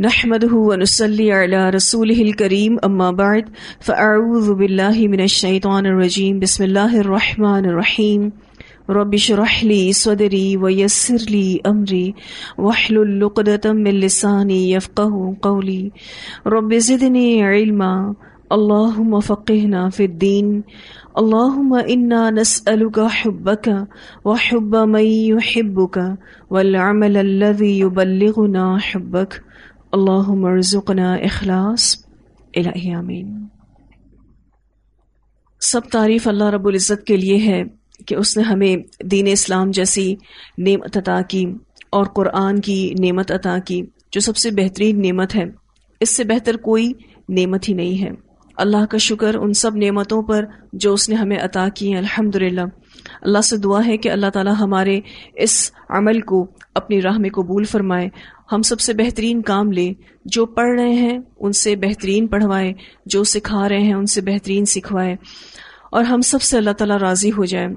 نحمده ونصلي على رسوله الكريم، أما بعد، فأعوذ بالله من الشيطان الرجيم. بسم الله الرحمن الرحيم. رب اشرح لي صدري ويسر لي أمري، واحلل عقدة من لساني يفقه قولي. رب زدني علما. اللهم فقهنا في الدين. اللهم إنا نسألك حبك وحب من يحبك، والعمل الذي يبلغنا حبك. اللهم ارزقنا اخلاص الہی آمین۔ سب تعریف اللہ رب العزت کے لیے ہے کہ اس نے ہمیں دین اسلام جیسی نعمت عطا کی اور قرآن کی نعمت عطا کی جو سب سے بہترین نعمت ہے۔ اس سے بہتر کوئی نعمت ہی نہیں ہے۔ اللہ کا شکر ان سب نعمتوں پر جو اس نے ہمیں عطا کی ہیں۔ الحمد اللہ سے دعا ہے کہ اللہ تعالی ہمارے اس عمل کو اپنی راہ میں قبول فرمائے۔ ہم سب سے بہترین کام لے، جو پڑھ رہے ہیں، ان سے بہترین پڑھوائے، جو سکھا رہے ہیں، ان سے بہترین سکھوائے۔ اور ہم سب سے اللہ تعالیٰ راضی ہو جائے۔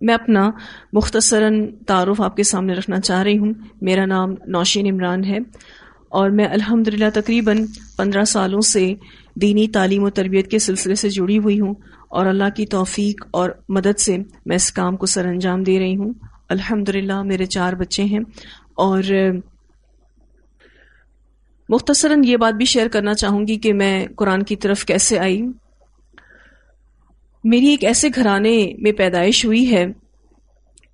میں اپنا مختصراً تعارف آپ کے سامنے رکھنا چاہ رہی ہوں۔ میرا نام نوشین عمران ہے اور میں الحمد للہ تقریباً پندرہ سالوں سے دینی تعلیم و تربیت کے سلسلے سے جڑی ہوئی ہوں۔ اور اللہ کی توفیق اور مدد سے میں اس کام کو سر انجام دے رہی ہوں۔ الحمد للہ میرے چار بچے ہیں اور مختصراً یہ بات بھی شیئر کرنا چاہوں گی کہ میں قرآن کی طرف کیسے آئی۔ میری ایک ایسے گھرانے میں پیدائش ہوئی ہے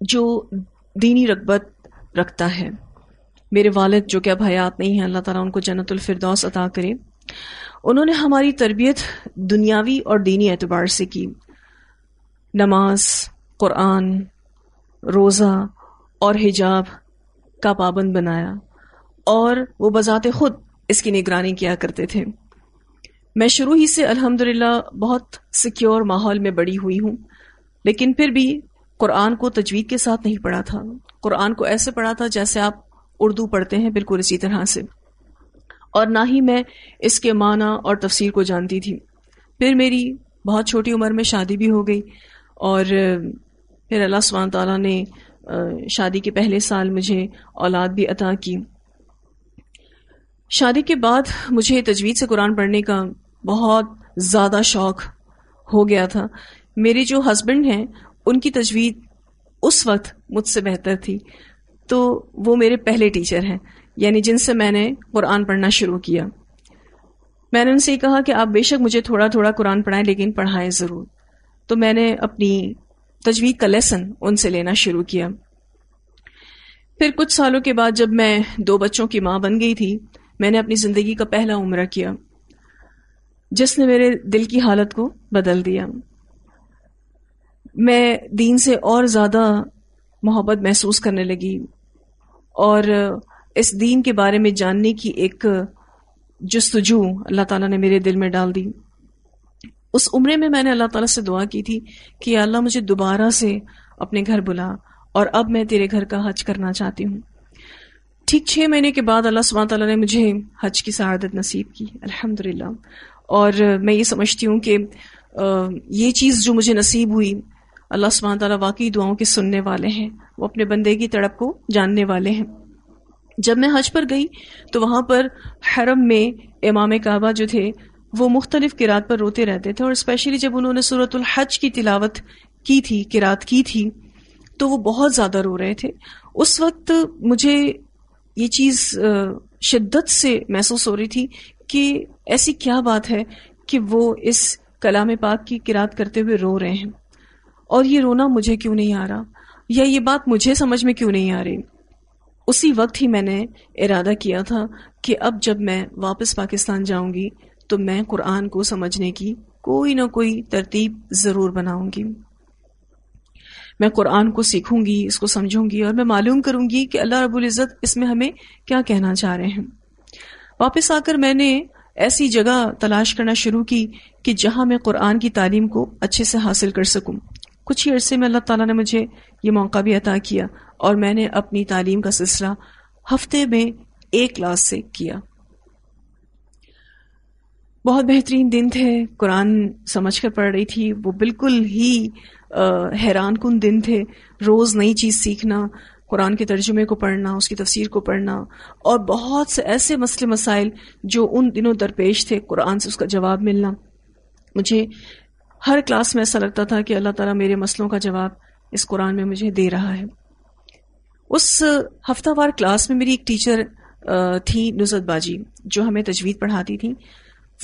جو دینی رغبت رکھتا ہے۔ میرے والد جو کہ اب حیات نہیں ہیں، اللہ تعالیٰ ان کو جنت الفردوس عطا کرے۔ انہوں نے ہماری تربیت دنیاوی اور دینی اعتبار سے کی۔ نماز، قرآن، روزہ اور حجاب کا پابند بنایا اور وہ بذات خود اس کی نگرانی کیا کرتے تھے۔ میں شروع ہی سے الحمد بہت سیکیور ماحول میں بڑی ہوئی ہوں، لیکن پھر بھی قرآن کو تجوید کے ساتھ نہیں پڑھا تھا۔ قرآن کو ایسے پڑھا تھا جیسے آپ اردو پڑھتے ہیں بالکل اسی طرح سے۔ اور نہ ہی میں اس کے معنی اور تفسیر کو جانتی تھی۔ پھر میری بہت چھوٹی عمر میں شادی بھی ہو گئی اور پھر اللہ سبحانہ تعالیٰ نے شادی کے پہلے سال مجھے اولاد بھی عطا کی۔ شادی کے بعد مجھے تجوید سے قرآن پڑھنے کا بہت زیادہ شوق ہو گیا تھا۔ میرے جو ہسبینڈ ہیں، ان کی تجوید اس وقت مجھ سے بہتر تھی۔ تو وہ میرے پہلے ٹیچر ہیں۔ یعنی جن سے میں نے قرآن پڑھنا شروع کیا۔ میں نے ان سے یہ کہا کہ آپ بے شک مجھے تھوڑا تھوڑا قرآن پڑھائیں لیکن پڑھائیں ضرور۔ تو میں نے اپنی تجوید کا لیسن ان سے لینا شروع کیا۔ پھر کچھ سالوں کے بعد جب میں دو بچوں کی ماں بن گئی تھی، میں نے اپنی زندگی کا پہلا عمرہ کیا۔ جس نے میرے دل کی حالت کو بدل دیا۔ میں دین سے اور زیادہ محبت محسوس کرنے لگی اور اس دین کے بارے میں جاننے کی ایک جستجو اللہ تعالیٰ نے میرے دل میں ڈال دی۔ اس عمرے میں میں نے اللہ تعالیٰ سے دعا کی تھی کہ اللہ مجھے دوبارہ سے اپنے گھر بلا اور اب میں تیرے گھر کا حج کرنا چاہتی ہوں۔ ٹھیک چھ مہینے کے بعد اللہ سبحانہ تعالیٰ نے مجھے حج کی سعادت نصیب کی۔ الحمد اور میں یہ سمجھتی ہوں کہ یہ چیز جو مجھے نصیب ہوئی، اللہ سبحانہ تعالیٰ واقعی دعاؤں کے سننے والے ہیں۔ وہ اپنے بندے کی تڑپ کو جاننے والے ہیں۔ جب میں حج پر گئی تو وہاں پر حرم میں امام کعبہ جو تھے، وہ مختلف کراط پر روتے رہتے تھے اور اسپیشلی جب انہوں نے صورت الحج کی تلاوت کی تھی کراط کی تھی، تو وہ بہت زیادہ رو رہے تھے۔ اس وقت مجھے یہ چیز شدت سے محسوس ہو رہی تھی کہ ایسی کیا بات ہے کہ وہ اس کلام پاک کی کراط کرتے ہوئے رو رہے ہیں۔ اور یہ رونا مجھے کیوں نہیں آ رہا؟ یا یہ بات مجھے سمجھ میں کیوں نہیں آ رہی؟ اسی وقت ہی میں نے ارادہ کیا تھا کہ اب جب میں واپس پاکستان جاؤں گی تو میں قرآن کو سمجھنے کی کوئی نہ کوئی ترتیب ضرور بناؤں گی۔ میں قرآن کو سیکھوں گی، اس کو سمجھوں گی اور میں معلوم کروں گی کہ اللہ رب العزت اس میں ہمیں کیا کہنا چاہ رہے ہیں۔ واپس آ کر میں نے ایسی جگہ تلاش کرنا شروع کی کہ جہاں میں قرآن کی تعلیم کو اچھے سے حاصل کر سکوں۔ کچھ ہی عرصے میں اللہ تعالیٰ نے مجھے یہ موقع بھی عطا کیا۔ اور میں نے اپنی تعلیم کا سلسلہ ہفتے میں ایک کلاس سے کیا۔ بہت بہترین دن تھے۔ قرآن سمجھ کر پڑھ رہی تھی۔ وہ بالکل ہی حیران کن دن تھے۔ روز نئی چیز سیکھنا، قرآن کے ترجمے کو پڑھنا، اس کی تفسیر کو پڑھنا، اور بہت سے ایسے مسئلے مسائل جو ان دنوں درپیش تھے، قرآن سے اس کا جواب ملنا۔ مجھے ہر کلاس میں ایسا لگتا تھا کہ اللہ تعالیٰ میرے مسئلوں کا جواب اس قرآن میں مجھے دے رہا ہے۔ اس ہفتہ وار کلاس میں میری ایک ٹیچر تھی نزت باجی، جو ہمیں تجوید پڑھاتی تھی۔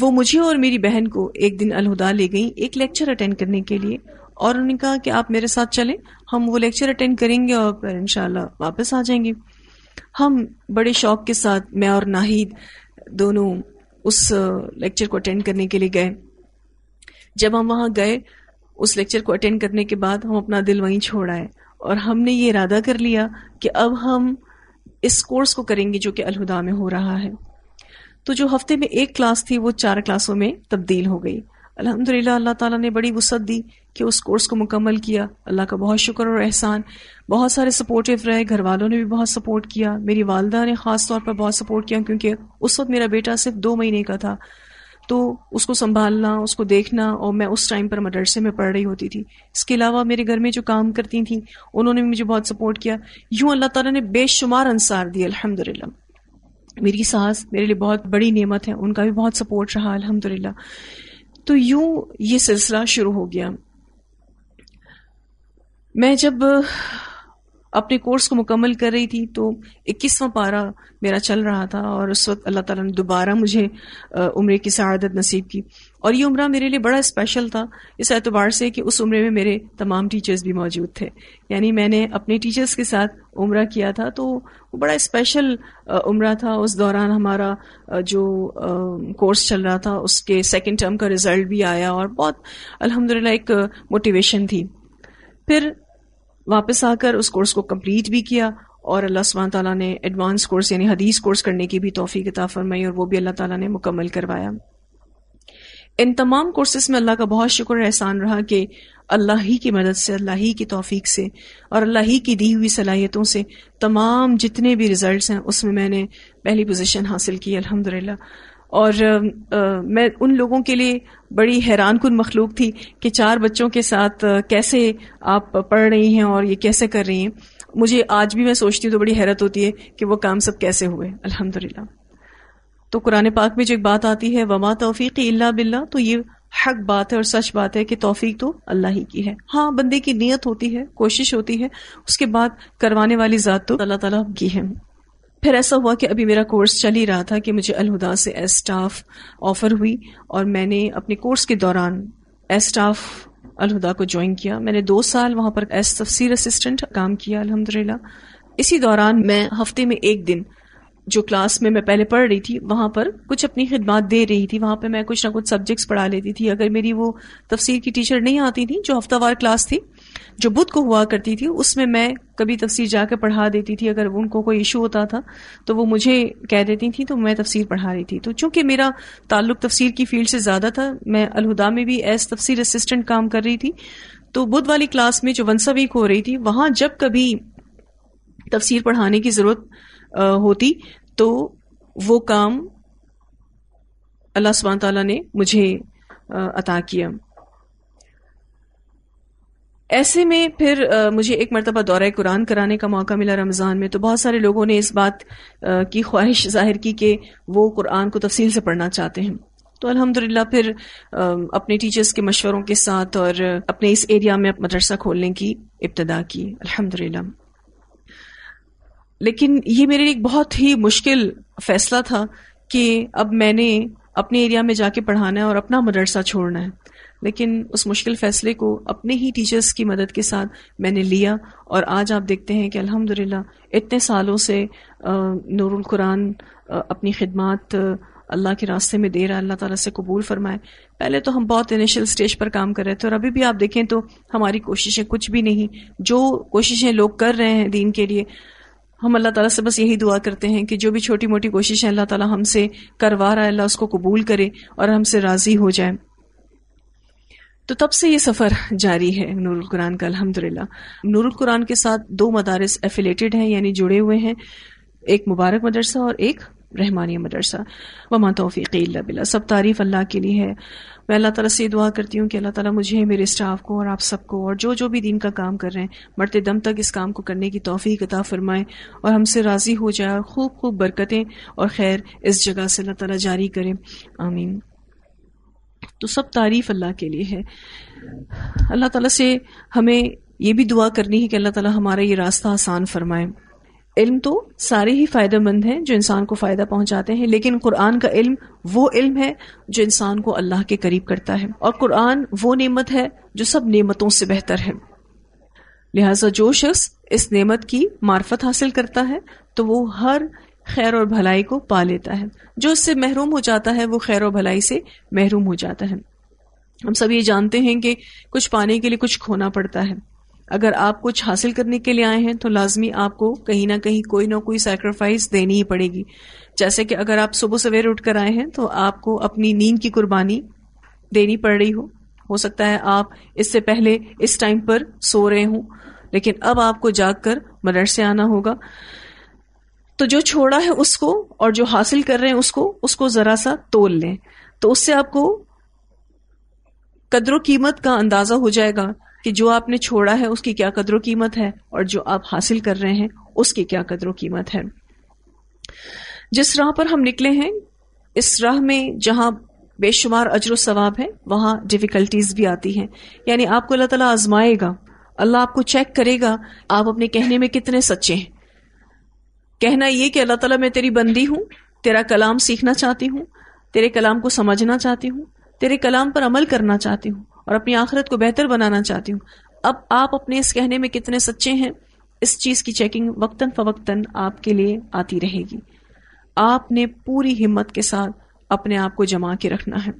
وہ مجھے اور میری بہن کو ایک دن الہدا لے گئی ایک لیکچر اٹینڈ کرنے کے لیے اور انہوں نے کہا کہ آپ میرے ساتھ چلیں، ہم وہ لیکچر اٹینڈ کریں گے اور پھر انشاءاللہ واپس آ جائیں گے۔ ہم بڑے شوق کے ساتھ میں اور ناہید دونوں اس لیکچر کو اٹینڈ کرنے کے لیے گئے۔ جب ہم وہاں گئے، اس لیکچر کو اٹینڈ کرنے کے بعد ہم اپنا دل وہیں چھوڑ آئے۔ اور ہم نے یہ ارادہ کر لیا کہ اب ہم اس کورس کو کریں گے جو کہ الہدا میں ہو رہا ہے۔ تو جو ہفتے میں ایک کلاس تھی وہ چار کلاسوں میں تبدیل ہو گئی۔ الحمد للہ اللہ تعالیٰ نے بڑی وسعت دی کہ اس کورس کو مکمل کیا۔ اللہ کا بہت شکر اور احسان۔ بہت سارے سپورٹیو رہے، گھر والوں نے بھی بہت سپورٹ کیا۔ میری والدہ نے خاص طور پر بہت سپورٹ کیا کیونکہ اس وقت میرا بیٹا صرف دو مہینے کا تھا۔ تو اس کو سنبھالنا، اس کو دیکھنا اور میں اس ٹائم پر مدرسے میں پڑھ رہی ہوتی تھی۔ اس کے علاوہ میرے گھر میں جو کام کرتی تھیں، انہوں نے مجھے بہت سپورٹ کیا۔ یوں اللہ تعالیٰ نے بے شمار انصار دی الحمد للہ میری ساس میرے لیے بہت بڑی نعمت ہے، ان کا بھی بہت سپورٹ رہا الحمد للہ تو یوں یہ سلسلہ شروع ہو گیا۔ میں جب اپنے کورس کو مکمل کر رہی تھی تو اکیسواں پارہ میرا چل رہا تھا اور اس وقت اللہ تعالیٰ نے دوبارہ مجھے عمرے کی سعادت نصیب کی۔ اور یہ عمرہ میرے لیے بڑا اسپیشل تھا، اس اعتبار سے کہ اس عمرے میں میرے تمام ٹیچرز بھی موجود تھے۔ یعنی میں نے اپنے ٹیچرز کے ساتھ عمرہ کیا تھا تو وہ بڑا اسپیشل عمرہ تھا۔ اس دوران ہمارا جو کورس چل رہا تھا، اس کے سیکنڈ ٹرم کا ریزلٹ بھی آیا اور بہت الحمد ایک موٹیویشن تھی۔ پھر واپس آ کر اس کورس کو کمپلیٹ بھی کیا اور اللہ سبحانہ تعالیٰ نے ایڈوانس کورس یعنی حدیث کورس کرنے کی بھی توفیق عطا فرمائی اور وہ بھی اللہ تعالیٰ نے مکمل کروایا۔ ان تمام کورسز میں اللہ کا بہت شکر احسان رہا کہ اللہ ہی کی مدد سے، اللہ ہی کی توفیق سے اور اللہ ہی کی دی ہوئی صلاحیتوں سے تمام جتنے بھی ریزلٹس ہیں، اس میں میں نے پہلی پوزیشن حاصل کی الحمد اور میں ان لوگوں کے لیے بڑی حیران کن مخلوق تھی کہ چار بچوں کے ساتھ کیسے آپ پڑھ رہی ہیں اور یہ کیسے کر رہی ہیں۔ مجھے آج بھی میں سوچتی ہوں تو بڑی حیرت ہوتی ہے کہ وہ کام سب کیسے ہوئے۔ الحمد تو قرآن پاک میں جو ایک بات آتی ہے، وما توفیق اللہ بلّہ تو یہ حق بات ہے اور سچ بات ہے کہ توفیق تو اللہ ہی کی ہے۔ ہاں بندے کی نیت ہوتی ہے، کوشش ہوتی ہے، اس کے بعد کروانے والی ذات تو اللہ تعالیٰ کی ہے۔ پھر ایسا ہوا کہ ابھی میرا کورس چل ہی رہا تھا کہ مجھے الہدا سے ایس اسٹاف آفر ہوئی اور میں نے اپنے کورس کے دوران ایس اسٹاف الہدا کو جوائن کیا۔ میں نے دو سال وہاں پر ایس تفسیر اسسٹنٹ کام کیا الحمد اسی دوران میں ہفتے میں ایک دن جو کلاس میں میں پہلے پڑھ رہی تھی، وہاں پر کچھ اپنی خدمات دے رہی تھی۔ وہاں پہ میں کچھ نہ کچھ سبجیکٹس پڑھا لیتی تھی۔ اگر میری وہ تفسیر کی ٹیچر نہیں آتی تھی جو ہفتہ وار کلاس تھی جو بدھ کو ہوا کرتی تھی، اس میں میں کبھی تفسیر جا کے پڑھا دیتی تھی، اگر ان کو کوئی ایشو ہوتا تھا، تو وہ مجھے کہہ دیتی تھی، تو میں تفسیر پڑھا رہی تھی۔ تو چونکہ میرا تعلق تفسیر کی فیلڈ سے زیادہ تھا، میں الہدا میں بھی ایز تفسیر اسسٹنٹ کام کر رہی تھی، تو بدھ والی کلاس میں جو ونسا ویک ہو رہی تھی، وہاں جب کبھی تفسیر پڑھانے کی ضرورت ہوتی، تو وہ کام اللہ سبحانہ تعالیٰ نے مجھے عطا کیا۔ ایسے میں پھر مجھے ایک مرتبہ دورہ قرآن کرانے کا موقع ملا رمضان میں، تو بہت سارے لوگوں نے اس بات کی خواہش ظاہر کی کہ وہ قرآن کو تفصیل سے پڑھنا چاہتے ہیں۔ تو الحمد پھر اپنے ٹیچرز کے مشوروں کے ساتھ اور اپنے اس ایریا میں مدرسہ کھولنے کی ابتدا کی۔ الحمد لیکن یہ میرے لیے ایک بہت ہی مشکل فیصلہ تھا کہ اب میں نے اپنے ایریا میں جا کے پڑھانا ہے اور اپنا مدرسہ چھوڑنا ہے۔ لیکن اس مشکل فیصلے کو اپنے ہی ٹیچرز کی مدد کے ساتھ میں نے لیا اور آج آپ دیکھتے ہیں کہ الحمد اتنے سالوں سے نور القرآن اپنی خدمات اللہ کے راستے میں دے رہا اللہ تعالیٰ سے قبول فرمائے۔ پہلے تو ہم بہت انیشل اسٹیج پر کام کر رہے تھے اور ابھی بھی آپ دیکھیں تو ہماری کوششیں کچھ بھی نہیں۔ جو کوششیں لوگ کر رہے ہیں دین کے لیے، ہم اللہ تعالیٰ سے بس یہی دعا کرتے ہیں کہ جو بھی چھوٹی موٹی کوششیں اللہ تعالیٰ ہم سے کروا رہا ہے، اللہ اس کو قبول کرے اور ہم سے راضی ہو جائے۔ تو تب سے یہ سفر جاری ہے نور القرآن کا الحمد للہ نور القرآن کے ساتھ دو مدارس ایفیلیٹڈ ہیں یعنی جڑے ہوئے ہیں۔ ایک مبارک مدرسہ اور ایک رحمانی مدرسہ۔ وما توفیق اللہ بلا سب تعریف اللہ کے لیے ہے۔ میں اللہ تعالیٰ سے دعا کرتی ہوں کہ اللہ تعالیٰ مجھے، میرے اسٹاف کو اور آپ سب کو اور جو جو بھی دین کا کام کر رہے ہیں، مرتے دم تک اس کام کو کرنے کی توفیق عطا فرمائے اور ہم سے راضی ہو جائے۔ اور خوب خوب برکتیں اور خیر اس جگہ سے اللہ تعالیٰ جاری کرے۔ آمین۔ تو سب تعریف اللہ کے لیے ہے۔ اللہ تعالیٰ سے ہمیں یہ بھی دعا کرنی ہے کہ اللہ تعالیٰ ہمارا یہ راستہ آسان فرمائے۔ علم تو سارے ہی فائدہ مند ہیں جو انسان کو فائدہ پہنچاتے ہیں، لیکن قرآن کا علم وہ علم ہے جو انسان کو اللہ کے قریب کرتا ہے۔ اور قرآن وہ نعمت ہے جو سب نعمتوں سے بہتر ہے۔ لہذا جو شخص اس نعمت کی معرفت حاصل کرتا ہے، تو وہ ہر خیر اور بھلائی کو پا لیتا ہے۔ جو اس سے محروم ہو جاتا ہے، وہ خیر و بھلائی سے محروم ہو جاتا ہے۔ ہم سب یہ جانتے ہیں کہ کچھ پانے کے لیے کچھ کھونا پڑتا ہے۔ اگر آپ کچھ حاصل کرنے کے لیے آئے ہیں، تو لازمی آپ کو کہیں نہ کہیں کوئی نہ کوئی سیکریفائس دینی ہی پڑے گی۔ جیسے کہ اگر آپ صبح سویر اٹھ کر آئے ہیں، تو آپ کو اپنی نیند کی قربانی دینی پڑ رہی ہو۔ ہو سکتا ہے آپ اس سے پہلے اس ٹائم پر سو رہے ہوں، لیکن اب آپ کو جاگ کر مدرسے آنا ہوگا۔ تو جو چھوڑا ہے اس کو اور جو حاصل کر رہے ہیں اس کو اس کو ذرا سا تول لیں۔ تو اس سے آپ کو قدر و قیمت کا اندازہ ہو جائے گا کہ جو آپ نے چھوڑا ہے اس کی کیا قدر و قیمت ہے اور جو آپ حاصل کر رہے ہیں اس کی کیا قدر و قیمت ہے۔ جس راہ پر ہم نکلے ہیں، اس راہ میں جہاں بے شمار اجر و ثواب ہے، وہاں ڈفیکلٹیز بھی آتی ہیں۔ یعنی آپ کو اللہ تعالیٰ آزمائے گا، اللہ آپ کو چیک کرے گا، آپ اپنے کہنے میں کتنے سچے ہیں۔ کہنا یہ کہ اللہ تعالیٰ میں تیری بندی ہوں، تیرا کلام سیکھنا چاہتی ہوں، تیرے کلام کو سمجھنا چاہتی ہوں، تیرے کلام پر عمل کرنا چاہتی ہوں اور اپنی آخرت کو بہتر بنانا چاہتی ہوں۔ اب آپ اپنے اس کہنے میں کتنے سچے ہیں، اس چیز کی چیکنگ وقتاً فوقتاً آپ کے لیے آتی رہے گی۔ آپ نے پوری ہمت کے ساتھ اپنے آپ کو جما کے رکھنا ہے۔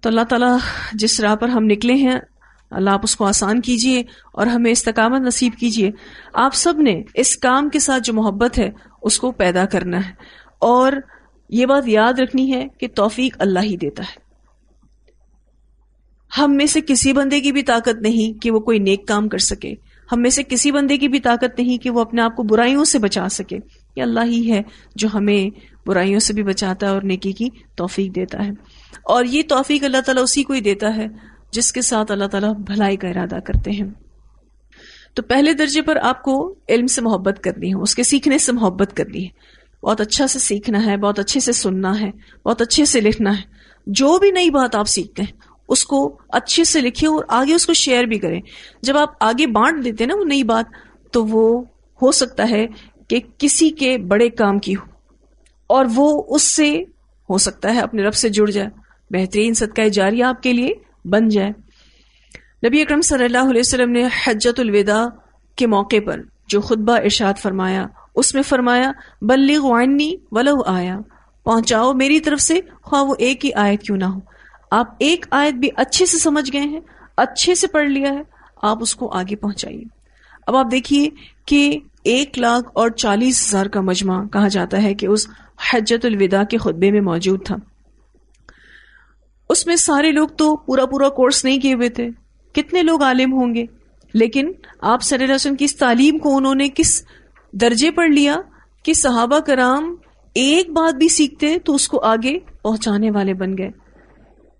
تو اللہ تعالیٰ جس راہ پر ہم نکلے ہیں اللہ آپ اس کو آسان کیجیے اور ہمیں استقامت نصیب کیجیے آپ سب نے اس کام کے ساتھ جو محبت ہے، اس کو پیدا کرنا ہے۔ اور یہ بات یاد رکھنی ہے کہ توفیق اللہ ہی دیتا ہے۔ ہم میں سے کسی بندے کی بھی طاقت نہیں کہ وہ کوئی نیک کام کر سکے۔ ہم میں سے کسی بندے کی بھی طاقت نہیں کہ وہ اپنے آپ کو برائیوں سے بچا سکے۔ یہ اللہ ہی ہے جو ہمیں برائیوں سے بھی بچاتا ہے اور نیکی کی توفیق دیتا ہے۔ اور یہ توفیق اللہ تعالیٰ اسی کو ہی دیتا ہے۔ جس کے ساتھ اللہ تعالیٰ بھلائی کا ارادہ کرتے ہیں۔ تو پہلے درجے پر آپ کو علم سے محبت کرنی ہے، اس کے سیکھنے سے محبت کرنی ہے۔ بہت اچھا سے سیکھنا ہے، بہت اچھے سے سننا ہے، بہت اچھے سے لکھنا ہے۔ جو بھی نئی بات آپ سیکھتے ہیں، اس کو اچھے سے لکھیں اور آگے اس کو شیئر بھی کریں۔ جب آپ آگے بانٹ دیتے ہیں نا وہ نئی بات، تو وہ ہو سکتا ہے کہ کسی کے بڑے کام کی ہو۔ اور وہ اس سے ہو سکتا ہے، اپنے رب سے جڑ جائے۔ بہترین صدقہ جاری آپ کے لیے بن جائے۔ نبی اکرم صلی اللہ علیہ وسلم نے حجت الوداع کے موقع پر جو خطبہ ارشاد فرمایا، اس میں فرمایا، بلغ عنی ولو آیا۔ پہنچاؤ میری طرف سے، خواہ وہ ایک ہی آیت کیوں نہ ہو۔ آپ ایک آیت بھی اچھے سے سمجھ گئے ہیں، اچھے سے پڑھ لیا ہے، آپ اس کو آگے پہنچائیے۔ اب آپ دیکھیے کہ ایک لاکھ اور چالیس ہزار کا مجمع کہا جاتا ہے کہ اس حجت الوداع کے خطبے میں موجود تھا۔ اس میں سارے لوگ تو پورا پورا کورس نہیں کیے ہوئے تھے۔ کتنے لوگ عالم ہوں گے؟ لیکن آپ صلی اللہ علیہ وسلم کی اس تعلیم کو انہوں نے کس درجے پر لیا کہ صحابہ کرام ایک بات بھی سیکھتے تو اس کو آگے پہنچانے والے بن گئے۔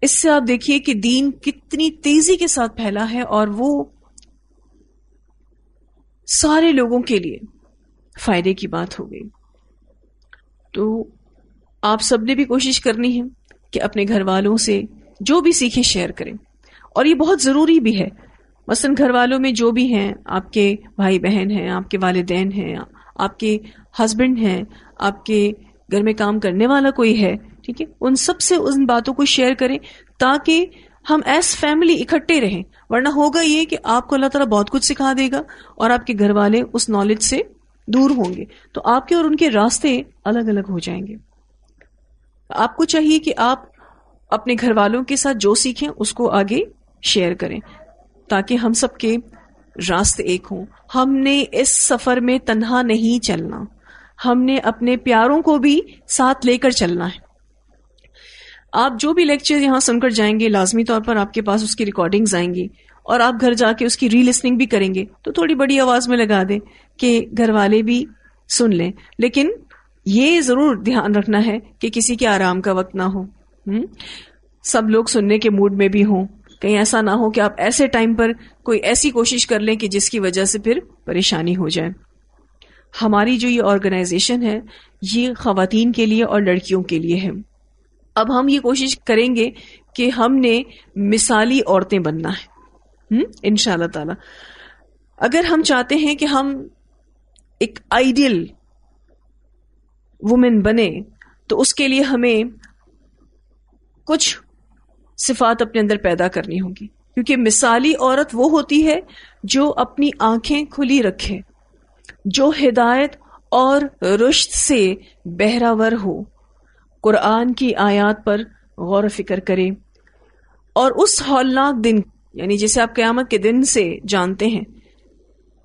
اس سے آپ دیکھیے کہ دین کتنی تیزی کے ساتھ پھیلا ہے اور وہ سارے لوگوں کے لیے فائدے کی بات ہو گئی۔ تو آپ سب نے بھی کوشش کرنی ہے۔ کہ اپنے گھر والوں سے جو بھی سیکھیں شیئر کریں۔ اور یہ بہت ضروری بھی ہے۔ مثلا گھر والوں میں جو بھی ہیں، آپ کے بھائی بہن ہیں، آپ کے والدین ہیں، آپ کے ہسبینڈ ہیں، آپ کے گھر میں کام کرنے والا کوئی ہے، ٹھیک ہے؟ ان سب سے ان باتوں کو شیئر کریں تاکہ ہم ایس فیملی اکٹھے رہیں۔ ورنہ ہوگا یہ کہ آپ کو اللہ تعالیٰ بہت کچھ سکھا دے گا اور آپ کے گھر والے اس نالج سے دور ہوں گے۔ تو آپ کے اور ان کے راستے الگ الگ ہو جائیں گے۔ آپ کو چاہیے کہ آپ اپنے گھر والوں کے ساتھ جو سیکھیں، اس کو آگے شیئر کریں، تاکہ ہم سب کے راستے ایک ہوں۔ ہم نے اس سفر میں تنہا نہیں چلنا۔ ہم نے اپنے پیاروں کو بھی ساتھ لے کر چلنا ہے۔ آپ جو بھی لیکچر یہاں سن کر جائیں گے، لازمی طور پر آپ کے پاس اس کی ریکارڈنگز آئیں گی اور آپ گھر جا کے اس کی ری لسننگ بھی کریں گے۔ تو تھوڑی بڑی آواز میں لگا دیں کہ گھر والے بھی سن لیں۔ لیکن یہ ضرور دھیان رکھنا ہے کہ کسی کے آرام کا وقت نہ ہو۔ سب لوگ سننے کے موڈ میں بھی ہوں۔ کہیں ایسا نہ ہو کہ آپ ایسے ٹائم پر کوئی ایسی کوشش کر لیں کہ جس کی وجہ سے پھر پریشانی ہو جائے۔ ہماری جو یہ آرگنائزیشن ہے، یہ خواتین کے لیے اور لڑکیوں کے لیے ہے۔ اب ہم یہ کوشش کریں گے کہ ہم نے مثالی عورتیں بننا ہے۔ ان شاء اللہ تعالی۔ اگر ہم چاہتے ہیں کہ ہم ایک آئیڈیل وومن بنے، تو اس کے لیے ہمیں کچھ صفات اپنے اندر پیدا کرنی ہوگی کیونکہ مثالی عورت وہ ہوتی ہے جو اپنی آنکھیں کھلی رکھے، جو ہدایت اور رشت سے بہراور ہو۔ قرآن کی آیات پر غور و فکر کرے اور اس ہولناک دن یعنی جسے آپ قیامت کے دن سے جانتے ہیں،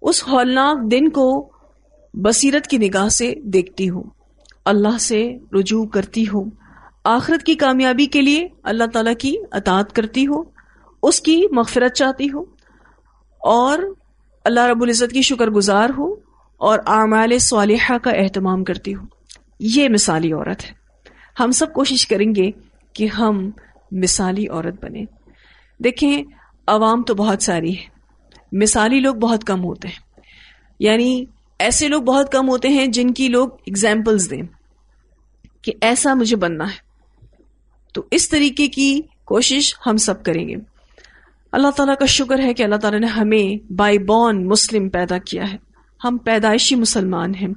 اس ہولناک دن کو بصیرت کی نگاہ سے دیکھتی ہوں۔ اللہ سے رجوع کرتی ہوں۔ آخرت کی کامیابی کے لیے اللہ تعالی کی اطاعت کرتی ہو اس کی مغفرت چاہتی ہو اور اللہ رب العزت کی شکر گزار ہو اور اعمال صالحہ کا اہتمام کرتی ہو یہ مثالی عورت ہے۔ ہم سب کوشش کریں گے کہ ہم مثالی عورت بنے دیکھیں، عوام تو بہت ساری ہے مثالی لوگ بہت کم ہوتے ہیں۔ یعنی ایسے لوگ بہت کم ہوتے ہیں جن کی لوگ اگزامپلز دیں کہ ایسا مجھے بننا ہے۔ تو اس طریقے کی کوشش ہم سب کریں گے۔ اللہ تعالیٰ کا شکر ہے کہ اللہ تعالیٰ نے ہمیں بائی بورن مسلم پیدا کیا ہے۔ ہم پیدائشی مسلمان ہیں۔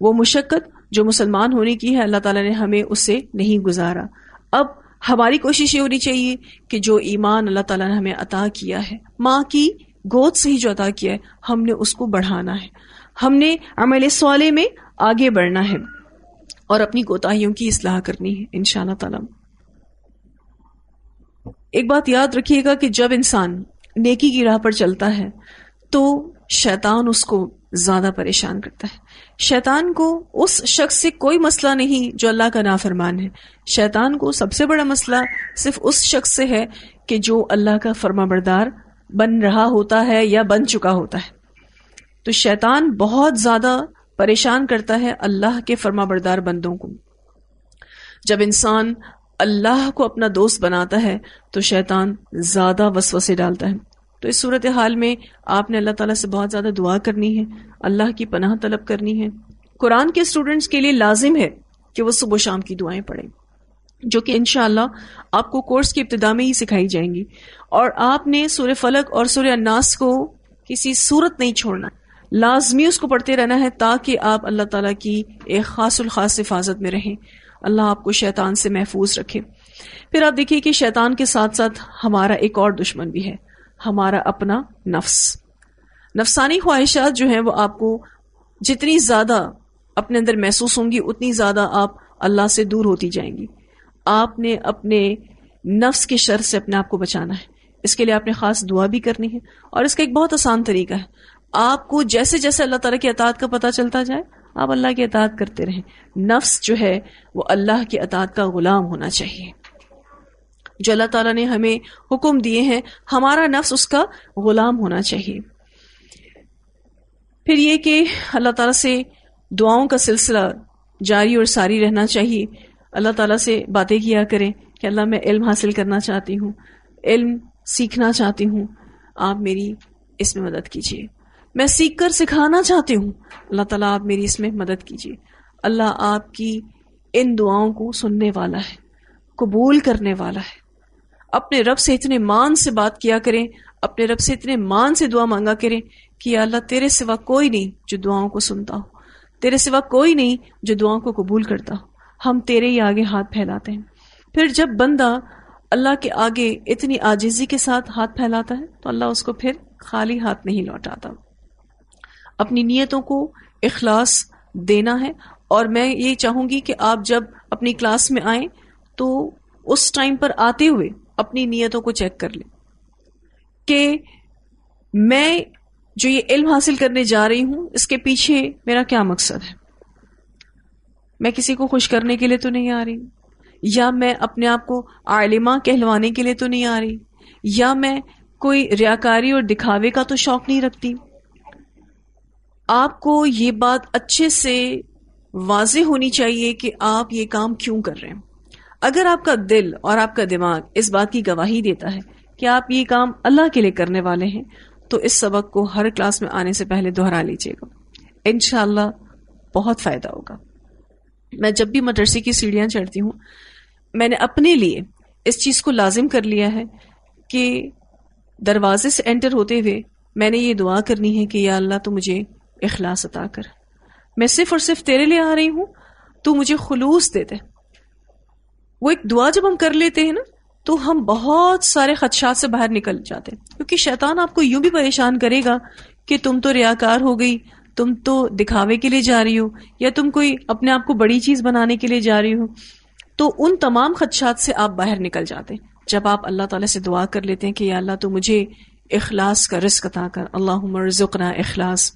وہ مشقت جو مسلمان ہونے کی ہے، اللہ تعالیٰ نے ہمیں اس سے نہیں گزارا۔ اب ہماری کوشش یہ ہونی چاہیے کہ جو ایمان اللہ تعالیٰ نے ہمیں عطا کیا ہے، ماں کی گود سے ہی جو عطا کیا ہے، ہم نے اس کو بڑھانا ہے۔ ہم نے عمل سوالے میں آگے بڑھنا ہے اور اپنی کوتاہیوں کی اصلاح کرنی ہے ان شاء اللہ تعالی۔ ایک بات یاد رکھیے گا کہ جب انسان نیکی کی راہ پر چلتا ہے، تو شیطان اس کو زیادہ پریشان کرتا ہے۔ شیطان کو اس شخص سے کوئی مسئلہ نہیں جو اللہ کا نافرمان ہے۔ شیطان کو سب سے بڑا مسئلہ صرف اس شخص سے ہے کہ جو اللہ کا فرما بردار بن رہا ہوتا ہے یا بن چکا ہوتا ہے۔ تو شیطان بہت زیادہ پریشان کرتا ہے اللہ کے فرما بردار بندوں کو۔ جب انسان اللہ کو اپنا دوست بناتا ہے تو شیطان زیادہ وسوسے ڈالتا ہے۔ تو اس صورت حال میں آپ نے اللہ تعالیٰ سے بہت زیادہ دعا کرنی ہے، اللہ کی پناہ طلب کرنی ہے۔ قرآن کے اسٹوڈینٹس کے لیے لازم ہے کہ وہ صبح و شام کی دعائیں پڑھیں، جو کہ انشاءاللہ اللہ آپ کو کورس کی ابتدا میں ہی سکھائی جائیں گی۔ اور آپ نے سورہ فلک اور سورہ اناس کو کسی صورت نہیں چھوڑنا لازمی اس کو پڑھتے رہنا ہے تاکہ آپ اللہ تعالیٰ کی ایک خاص الخاص حفاظت میں رہیں۔ اللہ آپ کو شیطان سے محفوظ رکھے۔ پھر آپ دیکھیے کہ شیطان کے ساتھ ساتھ ہمارا ایک اور دشمن بھی ہے۔ ہمارا اپنا نفس۔ نفسانی خواہشات جو ہیں وہ آپ کو جتنی زیادہ اپنے اندر محسوس ہوں گی، اتنی زیادہ آپ اللہ سے دور ہوتی جائیں گی۔ آپ نے اپنے نفس کے شر سے اپنے آپ کو بچانا ہے۔ اس کے لیے آپ نے خاص دعا بھی کرنی ہے اور اس کا ایک بہت آسان طریقہ ہے۔ آپ کو جیسے جیسے اللہ تعالیٰ کی اطاعت کا پتہ چلتا جائے، آپ اللہ کی اطاعت کرتے رہیں۔ نفس جو ہے، وہ اللہ کی اطاعت کا غلام ہونا چاہیے۔ جو اللہ تعالیٰ نے ہمیں حکم دیے ہیں، ہمارا نفس اس کا غلام ہونا چاہیے۔ پھر یہ کہ اللہ تعالیٰ سے دعاؤں کا سلسلہ جاری اور ساری رہنا چاہیے۔ اللہ تعالیٰ سے باتیں کیا کریں کہ اللہ میں علم حاصل کرنا چاہتی ہوں۔ علم سیکھنا چاہتی ہوں، آپ میری اس میں مدد کیجیے۔ میں سیکھ کر سکھانا چاہتی ہوں، اللہ تعالیٰ آپ میری اس میں مدد کیجیے۔ اللہ آپ کی ان دعاؤں کو سننے والا ہے، قبول کرنے والا ہے۔ اپنے رب سے اتنے مان سے بات کیا کریں، اپنے رب سے اتنے مان سے دعا مانگا کریں کہ اللہ تیرے سوا کوئی نہیں جو دعاؤں کو سنتا ہو، تیرے سوا کوئی نہیں جو دعاؤں کو قبول کرتا ہو۔ ہم تیرے ہی آگے ہاتھ پھیلاتے ہیں۔ پھر جب بندہ اللہ کے آگے اتنی آجیزی کے ساتھ ہاتھ پھیلاتا ہے تو اللہ اس کو پھر خالی ہاتھ نہیں لوٹاتا۔ اپنی نیتوں کو اخلاص دینا ہے اور میں یہ چاہوں گی کہ آپ جب اپنی کلاس میں آئیں تو اس ٹائم پر آتے ہوئے اپنی نیتوں کو چیک کر لیں کہ میں جو یہ علم حاصل کرنے جا رہی ہوں، اس کے پیچھے میرا کیا مقصد ہے؟ میں کسی کو خوش کرنے کے لیے تو نہیں آ رہی۔ یا میں اپنے آپ کو عالمہ کہلوانے کے لیے تو نہیں آ رہی، یا میں کوئی ریاکاری اور دکھاوے کا تو شوق نہیں رکھتی۔ آپ کو یہ بات اچھے سے واضح ہونی چاہیے کہ آپ یہ کام کیوں کر رہے ہیں۔ اگر آپ کا دل اور آپ کا دماغ اس بات کی گواہی دیتا ہے کہ آپ یہ کام اللہ کے لیے کرنے والے ہیں، تو اس سبق کو ہر کلاس میں آنے سے پہلے دوہرا لیجیے گا۔ انشاءاللہ بہت فائدہ ہوگا۔ میں جب بھی مدرسے کی سیڑھیاں چڑھتی ہوں میں نے اپنے لیے اس چیز کو لازم کر لیا ہے کہ دروازے سے انٹر ہوتے ہوئے میں نے یہ دعا کرنی ہے کہ یا اللہ تو مجھے اخلاص عطا کر۔ میں صرف اور صرف تیرے لیے آ رہی ہوں، تو مجھے خلوص دے دے۔ وہ ایک دعا جب ہم کر لیتے ہیں نا، تو ہم بہت سارے خدشات سے باہر نکل جاتے ہیں۔ کیونکہ شیطان آپ کو یوں بھی پریشان کرے گا کہ تم تو ریاکار ہو گئی، تم تو دکھاوے کے لیے جا رہی ہو، یا تم کوئی اپنے آپ کو بڑی چیز بنانے کے لیے جا رہی ہو۔ تو ان تمام خدشات سے آپ باہر نکل جاتے ہیں۔ جب آپ اللہ تعالیٰ سے دعا کر لیتے ہیں کہ یا اللہ تو مجھے اخلاص کا رزق عطا کر اللہ مرزقنا اخلاص۔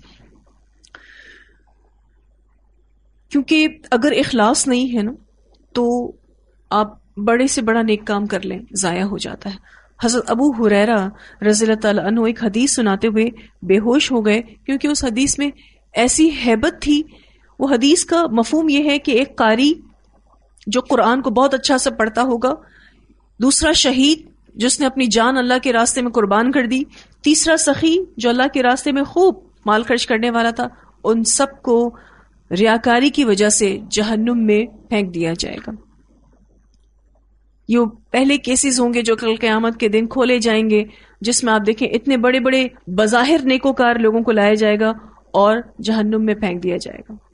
کیونکہ اگر اخلاص نہیں ہے نا، تو آپ بڑے سے بڑا نیک کام کر لیں، ضائع ہو جاتا ہے۔ حضرت ابو حریرا رضی اللہ تعالیٰ عنہ ایک حدیث سناتے ہوئے بے ہوش ہو گئے، کیونکہ اس حدیث میں ایسی حیبت تھی۔ وہ حدیث کا مفہوم یہ ہے کہ ایک قاری جو قرآن کو بہت اچھا سے پڑھتا ہوگا، دوسرا شہید جس نے اپنی جان اللہ کے راستے میں قربان کر دی، تیسرا سخی جو اللہ کے راستے میں خوب مال خرچ کرنے والا تھا، ان سب کو ریاکاری کی وجہ سے جہنم میں پھینک دیا جائے گا۔ یہ پہلے کیسز ہوں گے جو کل قیامت کے دن کھولے جائیں گے، جس میں آپ دیکھیں اتنے بڑے بڑے بظاہر نیکوکار لوگوں کو لایا جائے گا اور جہنم میں پھینک دیا جائے گا۔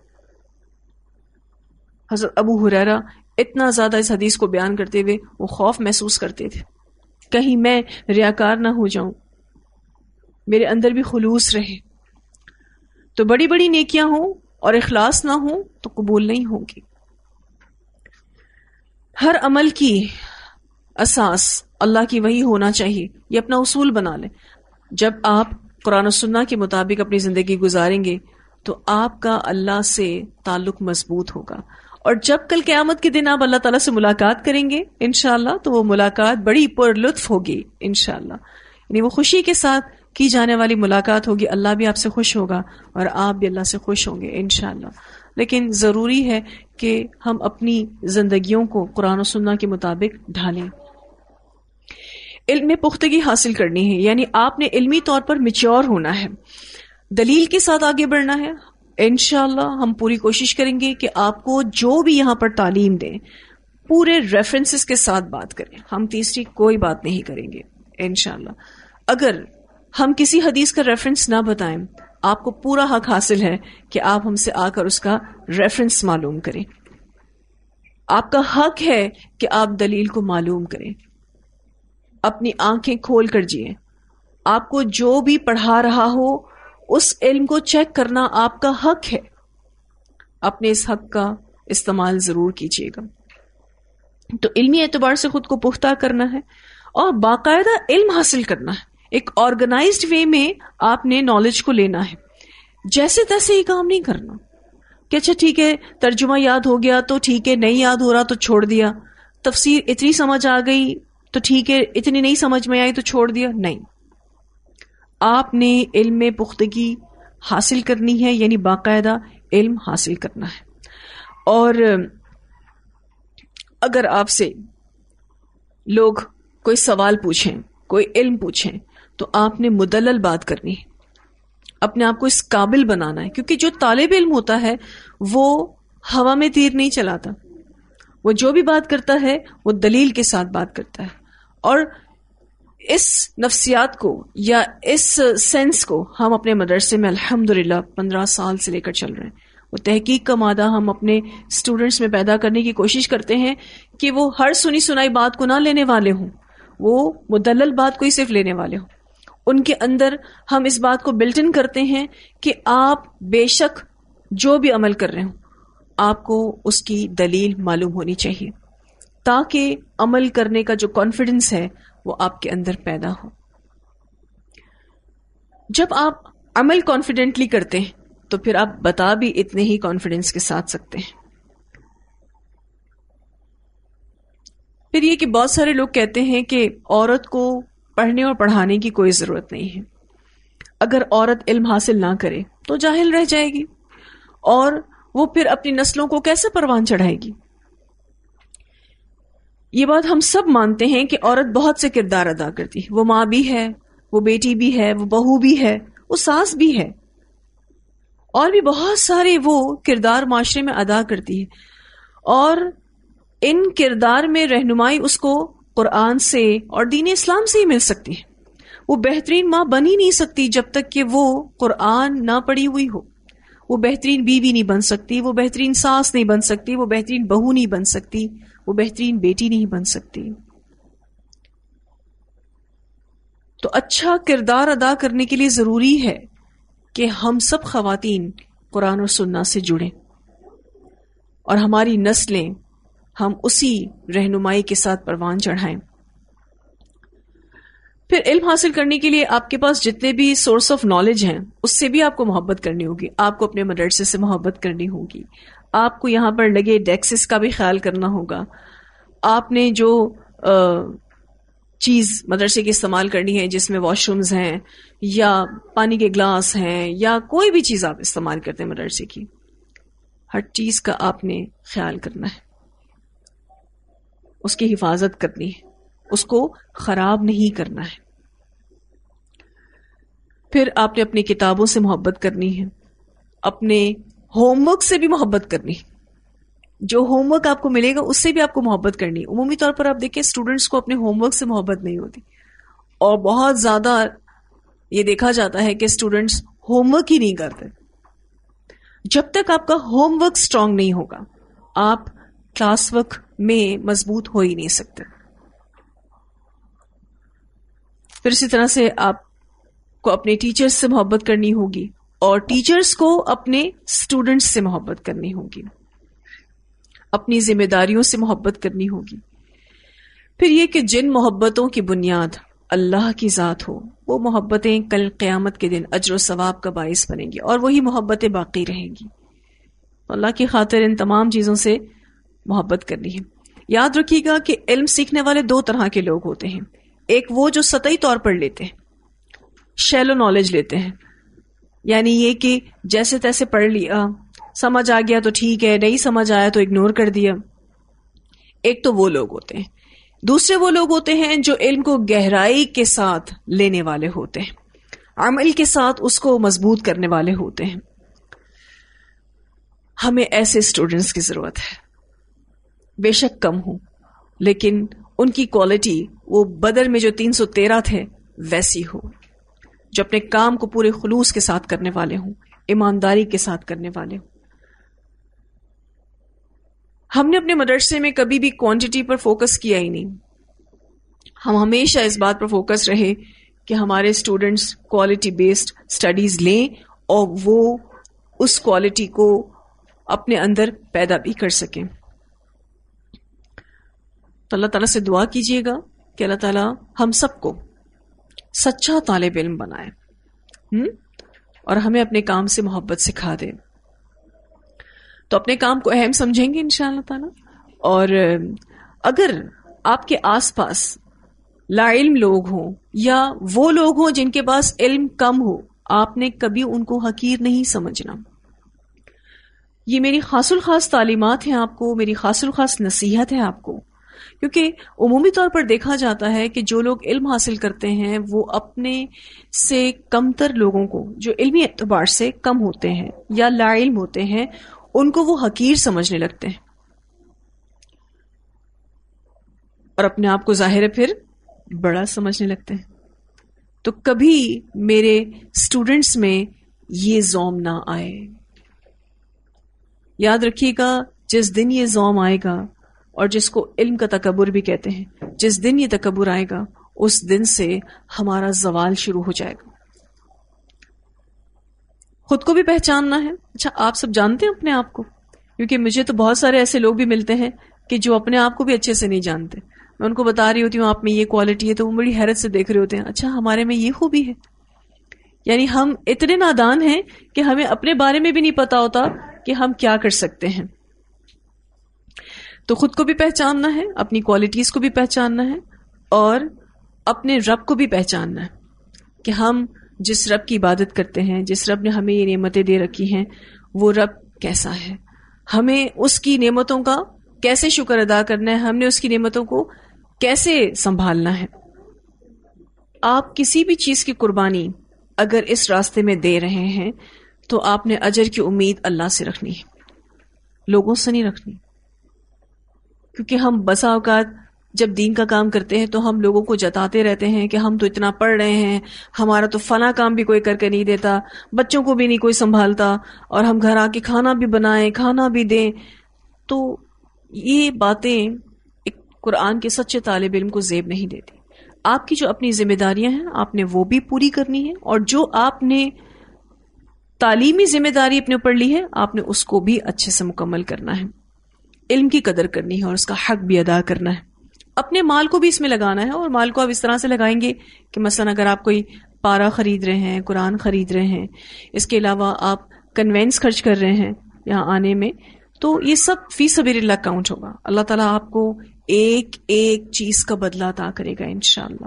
حضرت ابو حریرا اتنا زیادہ اس حدیث کو بیان کرتے ہوئے وہ خوف محسوس کرتے تھے۔ کہیں میں ریاکار نہ ہو جاؤں، میرے اندر بھی خلوص رہے۔ تو بڑی بڑی نیکیاں ہوں اور اخلاص نہ ہوں تو قبول نہیں ہوں گی۔ ہر عمل کی اساس اللہ کی وہی ہونا چاہیے، یہ اپنا اصول بنا لیں۔ جب آپ قرآن و سننا کے مطابق اپنی زندگی گزاریں گے تو آپ کا اللہ سے تعلق مضبوط ہوگا۔ اور جب کل قیامت کے دن آپ اللہ تعالیٰ سے ملاقات کریں گے، انشاءاللہ تو وہ ملاقات بڑی پر لطف ہوگی، انشاءاللہ۔ یعنی وہ خوشی کے ساتھ کی جانے والی ملاقات ہوگی، اللہ بھی آپ سے خوش ہوگا اور آپ بھی اللہ سے خوش ہوں گے، انشاءاللہ۔ لیکن ضروری ہے کہ ہم اپنی زندگیوں کو قرآن و سننا کے مطابق ڈھالیں۔ علم میں پختگی حاصل کرنی ہے یعنی آپ نے علمی طور پر میچور ہونا ہے۔ دلیل کے ساتھ آگے بڑھنا ہے انشاءاللہ ہم پوری کوشش کریں گے کہ آپ کو جو بھی یہاں پر تعلیم دیں، پورے ریفرنسز کے ساتھ بات کریں۔ ہم تیسری کوئی بات نہیں کریں گے، انشاءاللہ۔ اگر ہم کسی حدیث کا ریفرنس نہ بتائیں، آپ کو پورا حق حاصل ہے کہ آپ ہم سے آ کر اس کا ریفرنس معلوم کریں۔ آپ کا حق ہے کہ آپ دلیل کو معلوم کریں۔ اپنی آنکھیں کھول کر جیے آپ کو جو بھی پڑھا رہا ہو اس علم کو چیک کرنا آپ کا حق ہے۔ اپنے اس حق کا استعمال ضرور کیجیے گا۔ تو علمی اعتبار سے خود کو پختہ کرنا ہے اور باقاعدہ علم حاصل کرنا ہے۔ ایک آرگنائزڈ وے میں آپ نے نالج کو لینا ہے۔ جیسے تیسے ہی کام نہیں کرنا۔ کہ اچھا ٹھیک ہے، ترجمہ یاد ہو گیا تو ٹھیک ہے، نہیں یاد ہو رہا تو چھوڑ دیا۔ تفسیر اتنی سمجھ آ گئی تو ٹھیک ہے، اتنی نہیں سمجھ میں آئی تو چھوڑ دیا۔ نہیں۔ آپ نے علم میں پختگی حاصل کرنی ہے یعنی باقاعدہ علم حاصل کرنا ہے۔ اور اگر آپ سے لوگ کوئی سوال پوچھیں، کوئی علم پوچھیں، تو آپ نے مدلل بات کرنی ہے۔ اپنے آپ کو اس قابل بنانا ہے، کیونکہ جو طالب علم ہوتا ہے، وہ ہوا میں تیر نہیں چلاتا۔ وہ جو بھی بات کرتا ہے، وہ دلیل کے ساتھ بات کرتا ہے۔ اور اس نفسیات کو یا اس سینس کو ہم اپنے مدرسے میں الحمد للہ پندرہ سال سے لے کر چل رہے ہیں۔ وہ تحقیق کا مادہ ہم اپنے اسٹوڈینٹس میں پیدا کرنے کی کوشش کرتے ہیں کہ وہ ہر سنی سنائی بات کو نہ لینے والے ہوں۔ وہ مدلل بات کو ہی صرف لینے والے ہوں۔ ان کے اندر ہم اس بات کو بلٹن کرتے ہیں کہ آپ بے شک جو بھی عمل کر رہے ہوں، آپ کو اس کی دلیل معلوم ہونی چاہیے۔ تاکہ عمل کرنے کا جو کانفیڈنس ہے وہ آپ کے اندر پیدا ہو جب آپ عمل کانفیڈنٹلی کرتے ہیں، تو پھر آپ بتا بھی اتنے ہی کانفیڈینس کے ساتھ سکتے ہیں۔ پھر یہ کہ بہت سارے لوگ کہتے ہیں کہ عورت کو پڑھنے اور پڑھانے کی کوئی ضرورت نہیں ہے۔ اگر عورت علم حاصل نہ کرے، تو جاہل رہ جائے گی۔ اور وہ پھر اپنی نسلوں کو کیسے پروان چڑھائے گی؟ یہ بات ہم سب مانتے ہیں کہ عورت بہت سے کردار ادا کرتی ہے۔ وہ ماں بھی ہے، وہ بیٹی بھی ہے، وہ بہو بھی ہے، وہ ساس بھی ہے۔ اور بھی بہت سارے وہ کردار معاشرے میں ادا کرتی ہے۔ اور ان کردار میں رہنمائی اس کو قرآن سے اور دین اسلام سے ہی مل سکتی ہے۔ وہ بہترین ماں بن ہی نہیں سکتی جب تک کہ وہ قرآن نہ پڑی ہوئی ہو۔ وہ بہترین بیوی نہیں بن سکتی، وہ بہترین ساس نہیں بن سکتی، وہ بہترین بہو نہیں بن سکتی۔ وہ بہترین بیٹی نہیں بن سکتی۔ تو اچھا کردار ادا کرنے کے لیے ضروری ہے کہ ہم سب خواتین قرآن اور سننا سے جڑیں۔ اور ہماری نسلیں ہم اسی رہنمائی کے ساتھ پروان چڑھائیں۔ پھر علم حاصل کرنے کے لیے آپ کے پاس جتنے بھی سورس آف نالج ہیں، اس سے بھی آپ کو محبت کرنی ہوگی۔ آپ کو اپنے مدرسے سے محبت کرنی ہوگی۔ آپ کو یہاں پر لگے ڈیکسس کا بھی خیال کرنا ہوگا۔ آپ نے جو چیز مدرسے کی استعمال کرنی ہے، جس میں واش رومز ہیں، یا پانی کے گلاس ہیں، یا کوئی بھی چیز آپ استعمال کرتے ہیں مدرسے کی، ہر چیز کا آپ نے خیال کرنا ہے۔ اس کی حفاظت کرنی ہے۔ اس کو خراب نہیں کرنا ہے۔ پھر آپ نے اپنی کتابوں سے محبت کرنی ہے۔ اپنے ہوم ورک سے بھی محبت کرنی۔ جو ہوم ورک آپ کو ملے گا، اس سے بھی آپ کو محبت کرنی۔ عمومی طور پر آپ دیکھیں اسٹوڈینٹس کو اپنے ہوم ورک سے محبت نہیں ہوتی۔ اور بہت زیادہ یہ دیکھا جاتا ہے کہ اسٹوڈینٹس ہوم ورک ہی نہیں کرتے۔ جب تک آپ کا ہوم ورک اسٹرانگ نہیں ہوگا، آپ کلاس ورک میں مضبوط ہو ہی نہیں سکتے۔ پھر اسی طرح سے آپ کو اپنے ٹیچرز سے محبت کرنی ہوگی۔ اور ٹیچرز کو اپنے اسٹوڈینٹس سے محبت کرنی ہوگی۔ اپنی ذمہ داریوں سے محبت کرنی ہوگی۔ پھر یہ کہ جن محبتوں کی بنیاد اللہ کی ذات ہو، وہ محبتیں کل قیامت کے دن اجر و ثواب کا باعث بنے گی اور وہی محبتیں باقی رہیں گی۔ اللہ کی خاطر ان تمام چیزوں سے محبت کرنی ہے۔ یاد رکھیے گا کہ علم سیکھنے والے دو طرح کے لوگ ہوتے ہیں۔ ایک وہ جو سطحی طور پر لیتے ہیں شیلو نالج لیتے ہیں یعنی یہ کہ جیسے تیسے پڑھ لیا، سمجھ آ گیا تو ٹھیک ہے، نہیں سمجھ آیا تو اگنور کر دیا۔ ایک تو وہ لوگ ہوتے ہیں۔ دوسرے وہ لوگ ہوتے ہیں جو علم کو گہرائی کے ساتھ لینے والے ہوتے ہیں۔ عمل کے ساتھ اس کو مضبوط کرنے والے ہوتے ہیں۔ ہمیں ایسے اسٹوڈینٹس کی ضرورت ہے۔ بے شک کم ہوں، لیکن ان کی کوالٹی وہ بدر میں جو تین سو تیرہ تھے، ویسی ہو۔ جو اپنے کام کو پورے خلوص کے ساتھ کرنے والے ہوں، ایمانداری کے ساتھ کرنے والے ہوں۔ ہم نے اپنے مدرسے میں کبھی بھی کوانٹٹی پر فوکس کیا ہی نہیں۔ ہم ہمیشہ اس بات پر فوکس رہے کہ ہمارے اسٹوڈینٹس کوالٹی بیسڈ اسٹڈیز لیں اور وہ اس کوالٹی کو اپنے اندر پیدا بھی کر سکیں۔ تو اللہ تعالیٰ سے دعا کیجیے گا کہ اللہ تعالیٰ ہم سب کو سچا طالب علم بنائے۔ اور ہمیں اپنے کام سے محبت سکھا دے۔ تو اپنے کام کو اہم سمجھیں گے ان شاء اللہ تعالی۔ اور اگر آپ کے آس پاس لا علم لوگ ہوں یا وہ لوگ ہوں جن کے پاس علم کم ہو، آپ نے کبھی ان کو حقیر نہیں سمجھنا۔ یہ میری خاص الخاص تعلیمات ہیں آپ کو، میری خاص الخاص نصیحت ہے آپ کو۔ کیونکہ عمومی طور پر دیکھا جاتا ہے کہ جو لوگ علم حاصل کرتے ہیں، وہ اپنے سے کم تر لوگوں کو، جو علمی اعتبار سے کم ہوتے ہیں یا لا علم ہوتے ہیں، ان کو وہ حقیر سمجھنے لگتے ہیں۔ اور اپنے آپ کو ظاہر پھر بڑا سمجھنے لگتے ہیں۔ تو کبھی میرے اسٹوڈینٹس میں یہ زوم نہ آئے۔ یاد رکھیے گا، جس دن یہ زوم آئے گا اور جس کو علم کا تکبر بھی کہتے ہیں۔ جس دن یہ تکبر آئے گا، اس دن سے ہمارا زوال شروع ہو جائے گا۔ خود کو بھی پہچاننا ہے۔ اچھا آپ سب جانتے ہیں اپنے آپ کو؟ کیونکہ مجھے تو بہت سارے ایسے لوگ بھی ملتے ہیں کہ جو اپنے آپ کو بھی اچھے سے نہیں جانتے۔ میں ان کو بتا رہی ہوتی ہوں، آپ میں یہ کوالٹی ہے تو وہ بڑی حیرت سے دیکھ رہے ہوتے ہیں۔ اچھا ہمارے میں یہ خوبی ہے۔ یعنی ہم اتنے نادان ہیں کہ ہمیں اپنے بارے میں بھی نہیں پتا ہوتا کہ ہم کیا کر سکتے ہیں۔ تو خود کو بھی پہچاننا ہے، اپنی کوالٹیز کو بھی پہچاننا ہے اور اپنے رب کو بھی پہچاننا ہے کہ ہم جس رب کی عبادت کرتے ہیں، جس رب نے ہمیں یہ نعمتیں دے رکھی ہیں، وہ رب کیسا ہے؟ ہمیں اس کی نعمتوں کا کیسے شکر ادا کرنا ہے؟ ہم نے اس کی نعمتوں کو کیسے سنبھالنا ہے؟ آپ کسی بھی چیز کی قربانی اگر اس راستے میں دے رہے ہیں تو آپ نے اجر کی امید اللہ سے رکھنی ہے۔ لوگوں سے نہیں رکھنی۔ کیونکہ ہم بسا اوقات جب دین کا کام کرتے ہیں تو ہم لوگوں کو جتاتے رہتے ہیں کہ ہم تو اتنا پڑھ رہے ہیں، ہمارا تو فنا کام بھی کوئی کر کے نہیں دیتا، بچوں کو بھی نہیں کوئی سنبھالتا، اور ہم گھر آ کے کھانا بھی بنائیں، کھانا بھی دیں۔ تو یہ باتیں ایک قرآن کے سچے طالب علم کو زیب نہیں دیتی۔ آپ کی جو اپنی ذمہ داریاں ہیں، آپ نے وہ بھی پوری کرنی ہے اور جو آپ نے تعلیمی ذمہ داری اپنے اوپر لی ہے، آپ نے اس کو بھی اچھے سے مکمل کرنا ہے۔ علم کی قدر کرنی ہے اور اس کا حق بھی ادا کرنا ہے۔ اپنے مال کو بھی اس میں لگانا ہے اور مال کو آپ اس طرح سے لگائیں گے کہ مثلا اگر آپ کوئی پارا خرید رہے ہیں، قرآن خرید رہے ہیں، اس کے علاوہ آپ کنوینس خرچ کر رہے ہیں یہاں آنے میں، تو یہ سب فی سبیر اللہ کاؤنٹ ہوگا۔ اللہ تعالیٰ آپ کو ایک ایک چیز کا بدلہ عطا کرے گا انشاءاللہ۔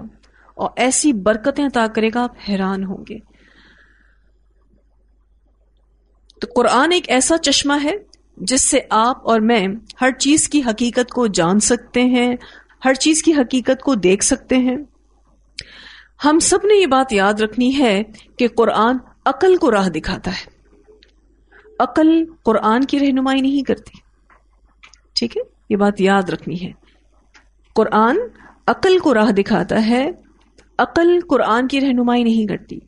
اور ایسی برکتیں عطا کرے گا، آپ حیران ہوں گے۔ تو قرآن ایک ایسا چشمہ ہے جس سے آپ اور میں ہر چیز کی حقیقت کو جان سکتے ہیں، ہر چیز کی حقیقت کو دیکھ سکتے ہیں۔ ہم سب نے یہ بات یاد رکھنی ہے کہ قرآن عقل کو راہ دکھاتا ہے۔ عقل قرآن کی رہنمائی نہیں کرتی۔ ٹھیک ہے؟ یہ بات یاد رکھنی ہے۔ قرآن عقل کو راہ دکھاتا ہے، عقل قرآن کی رہنمائی نہیں کرتی۔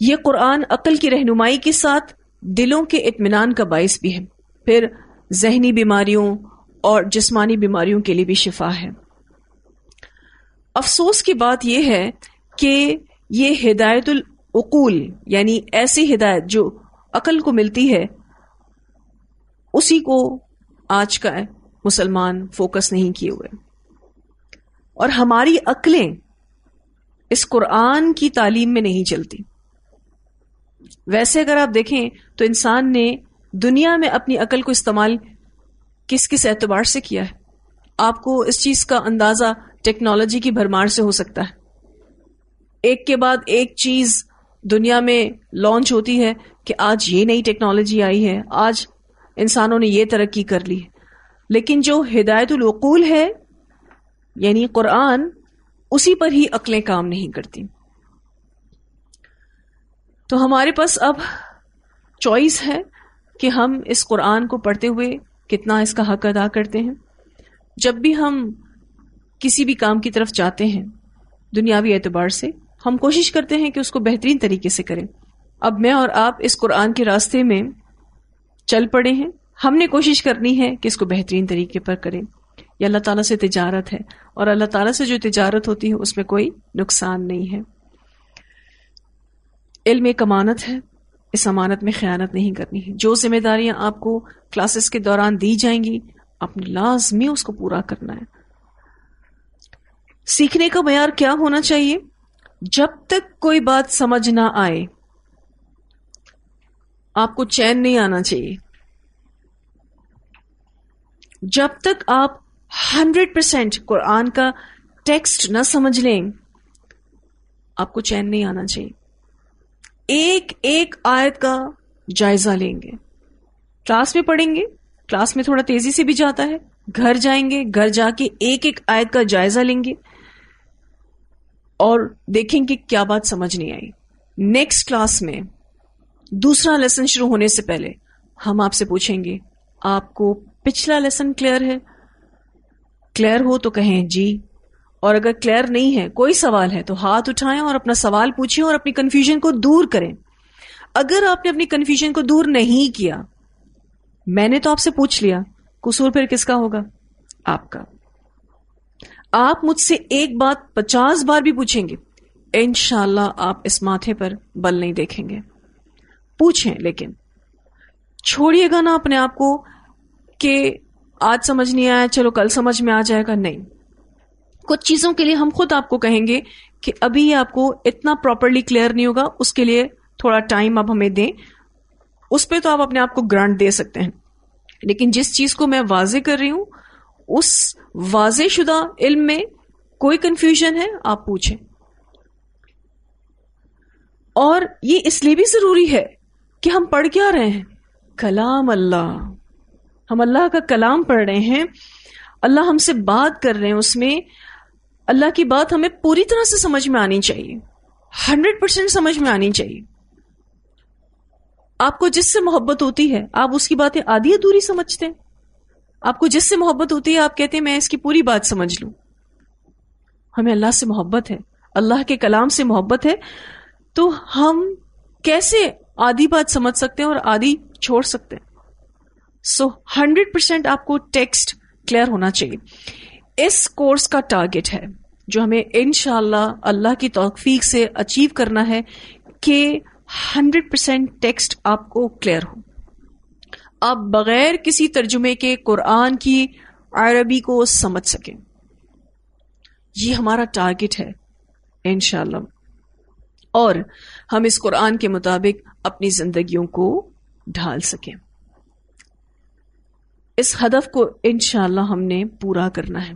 یہ قرآن عقل کی رہنمائی کے ساتھ دلوں کے اطمینان کا باعث بھی ہے۔ پھر ذہنی بیماریوں اور جسمانی بیماریوں کے لیے بھی شفا ہے۔ افسوس کی بات یہ ہے کہ یہ ہدایت العقول یعنی ایسی ہدایت جو عقل کو ملتی ہے، اسی کو آج کا مسلمان فوکس نہیں کیے ہوئے۔ اور ہماری عقلیں اس قرآن کی تعلیم میں نہیں چلتی۔ ویسے اگر آپ دیکھیں تو انسان نے دنیا میں اپنی عقل کو استعمال کس کس اعتبار سے کیا ہے؟ آپ کو اس چیز کا اندازہ ٹیکنالوجی کی بھرمار سے ہو سکتا ہے۔ ایک کے بعد ایک چیز دنیا میں لانچ ہوتی ہے کہ آج یہ نئی ٹیکنالوجی آئی ہے، آج انسانوں نے یہ ترقی کر لی۔ لیکن جو ہدایت العقول ہے یعنی قرآن، اسی پر ہی عقلیں کام نہیں کرتی۔ تو ہمارے پاس اب چوائس ہے کہ ہم اس قرآن کو پڑھتے ہوئے کتنا اس کا حق ادا کرتے ہیں۔ جب بھی ہم کسی بھی کام کی طرف جاتے ہیں دنیاوی اعتبار سے، ہم کوشش کرتے ہیں کہ اس کو بہترین طریقے سے کریں۔ اب میں اور آپ اس قرآن کے راستے میں چل پڑے ہیں۔ ہم نے کوشش کرنی ہے کہ اس کو بہترین طریقے پر کریں۔ یہ اللہ تعالیٰ سے تجارت ہے اور اللہ تعالیٰ سے جو تجارت ہوتی ہے، اس میں کوئی نقصان نہیں ہے۔ علم ایک امانت ہے، اس امانت میں خیانت نہیں کرنی۔ ہے جو ذمہ داریاں آپ کو کلاسز کے دوران دی جائیں گی اپنے لازمی اس کو پورا کرنا ہے۔ سیکھنے کا معیار کیا ہونا چاہیے؟ جب تک کوئی بات سمجھ نہ آئے، آپ کو چین نہیں آنا چاہیے۔ جب تک آپ ہنڈریڈ پرسینٹ قرآن کا ٹیکسٹ نہ سمجھ لیں، آپ کو چین نہیں آنا چاہیے۔ ایک ایک آیت کا جائزہ لیں گے۔ کلاس میں پڑھیں گے، کلاس میں تھوڑا تیزی سے بھی جاتا ہے۔ گھر جائیں گے، گھر جا کے ایک ایک آیت کا جائزہ لیں گے۔ اور دیکھیں گے کیا بات سمجھ نہیں آئی۔ نیکسٹ کلاس میں دوسرا لیسن شروع ہونے سے پہلے ہم آپ سے پوچھیں گے، آپ کو پچھلا لیسن کلیئر ہے؟ کلیئر ہو تو کہیں جی اور اگر کلیئر نہیں ہے، کوئی سوال ہے تو ہاتھ اٹھائیں اور اپنا سوال پوچھیں اور اپنی کنفیوژن کو دور کریں۔ اگر آپ نے اپنی کنفیوژن کو دور نہیں کیا، میں نے تو آپ سے پوچھ لیا، قصور پھر کس کا ہوگا؟ آپ کا۔ آپ مجھ سے ایک بات پچاس بار بھی پوچھیں گے۔ انشاءاللہ اللہ آپ اس ماتھے پر بل نہیں دیکھیں گے۔ پوچھیں، لیکن چھوڑیے گا نا اپنے آپ کو کہ آج سمجھ نہیں آیا، چلو کل سمجھ میں آ جائے گا۔ نہیں۔ کچھ چیزوں کے لیے ہم خود آپ کو کہیں گے کہ ابھی یہ آپ کو اتنا پراپرلی کلیئر نہیں ہوگا، اس کے لیے تھوڑا ٹائم آپ ہمیں دیں۔ اس پہ تو آپ اپنے آپ کو گرانٹ دے سکتے ہیں۔ لیکن جس چیز کو میں واضح کر رہی ہوں، اس واضح شدہ علم میں کوئی کنفیوژن ہے، آپ پوچھیں۔ اور یہ اس لیے بھی ضروری ہے کہ ہم پڑھ کیا رہے ہیں؟ کلام اللہ۔ ہم اللہ کا کلام پڑھ رہے ہیں۔ اللہ ہم سے بات کر رہے ہیں اس میں۔ اللہ کی بات ہمیں پوری طرح سے سمجھ میں آنی چاہیے۔ ہنڈریڈ پرسینٹ سمجھ میں آنی چاہیے۔ آپ کو جس سے محبت ہوتی ہے، آپ اس کی باتیں آدھی ادھوری سمجھتے ہیں۔ آپ کو جس سے محبت ہوتی ہے، آپ کہتے ہیں، میں اس کی پوری بات سمجھ لوں۔ ہمیں اللہ سے محبت ہے۔ اللہ کے کلام سے محبت ہے۔ تو ہم کیسے آدھی بات سمجھ سکتے ہیں اور آدھی چھوڑ سکتے ہیں؟ سو ہنڈریڈ پرسینٹ آپ کو ٹیکسٹ کلیئر ہونا چاہیے۔ اس کورس کا ٹارگیٹ ہے، جو ہمیں انشاءاللہ اللہ اللہ کی توفیق سے اچیو کرنا ہے کہ ہنڈریڈ پرسینٹ ٹیکسٹ آپ کو کلیئر ہو۔ آپ بغیر کسی ترجمے کے قرآن کی عربی کو سمجھ سکیں۔ یہ ہمارا ٹارگیٹ ہے، انشاءاللہ۔ اور ہم اس قرآن کے مطابق اپنی زندگیوں کو ڈھال سکیں۔ اس ہدف کو انشاءاللہ ہم نے پورا کرنا ہے۔